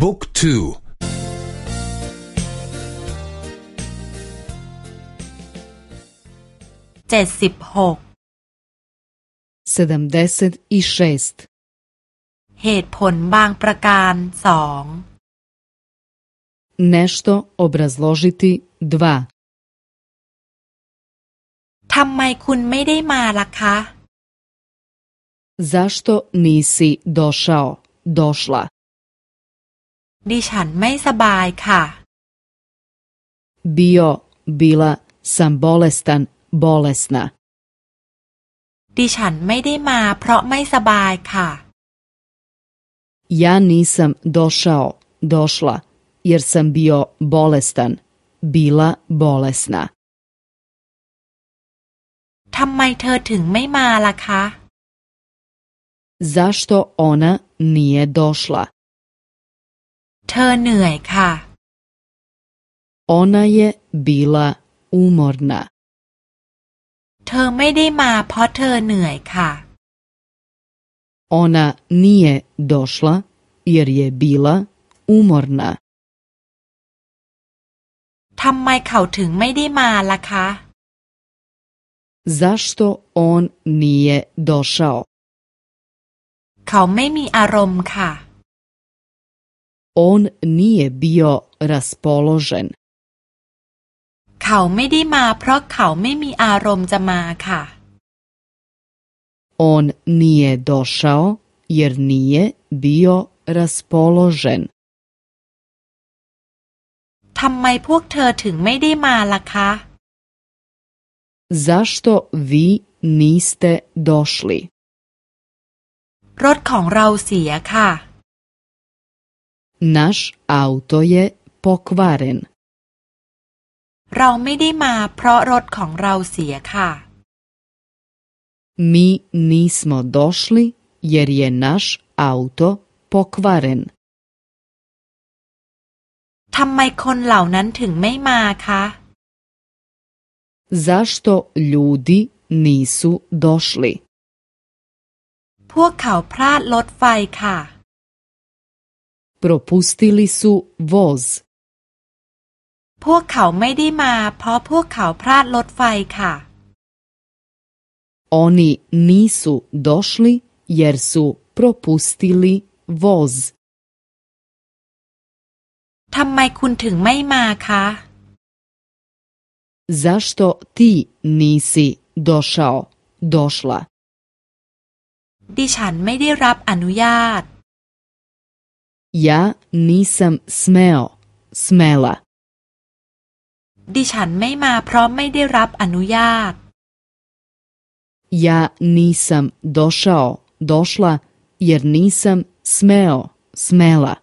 บุ๊กทูเจ็ดสิบหก sedamdeset i šest เหตุผลบางประการสอง nešto obrazložiti dva ทำไมคุณไม่ได้มาล่ะคะ zašto nisi došao došla ดิฉันไม่สบายค่ะ bio bila sam bolestan bolesna ดิฉันไม่ได้มาเพราะไม่สบายค่ะ ja nisam došao došla jer sam bio bolestan bila bolesna ทำไมเธอถึงไม่มาล่ะคะ zašto ona nije došla เธอเหนื่อยค่ะ ona je bila umorna เธอไม่ได้มาเพราะเธอเหนื่อยค่ะ ona nije došla jer je bila umorna ทำไมเขาถึงไม่ได้มาล่ะคะ zašto on nije došao เขาไม่มีอารมณ์ค่ะ on nije bio raspoložen เขาไม่ได้มาเพราะเขาไม่มีอารมณ์จะมาค่ะ on nije došao jer nije bio raspoložen ทำไมพวกเธอถึงไม่ได้มาล่ะคะ zašto vi niste došli รถของเราเสียค่ะ naš auto je pokvaren เราไม่ได้มาเพราะรถของเราเสียค่ะ mi nismo došli jer je naš auto pokvaren ทำไมคนเหล่านั้นถึงไม่มาคะ zašto ljudi nisu došli พวกเขาพลาดรถไฟค่ะ propustili su voz พวกเขาไม่ได้มาเพราะพวกเขาพลาดรถไฟค่ะ oni nisu došli jer su propustili voz ทำไมคุณถึงไม่มาคะ zašto ti nisi došao došla ดิฉันไม่ได้รับอนุญาต ja nisam smeo smela ดิฉันไม่มาเพราะไม่ได้รับอนุญาต ja nisam došao došla jer nisam smeo smela